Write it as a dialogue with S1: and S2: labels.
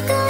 S1: took a